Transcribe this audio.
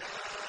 شَاءَ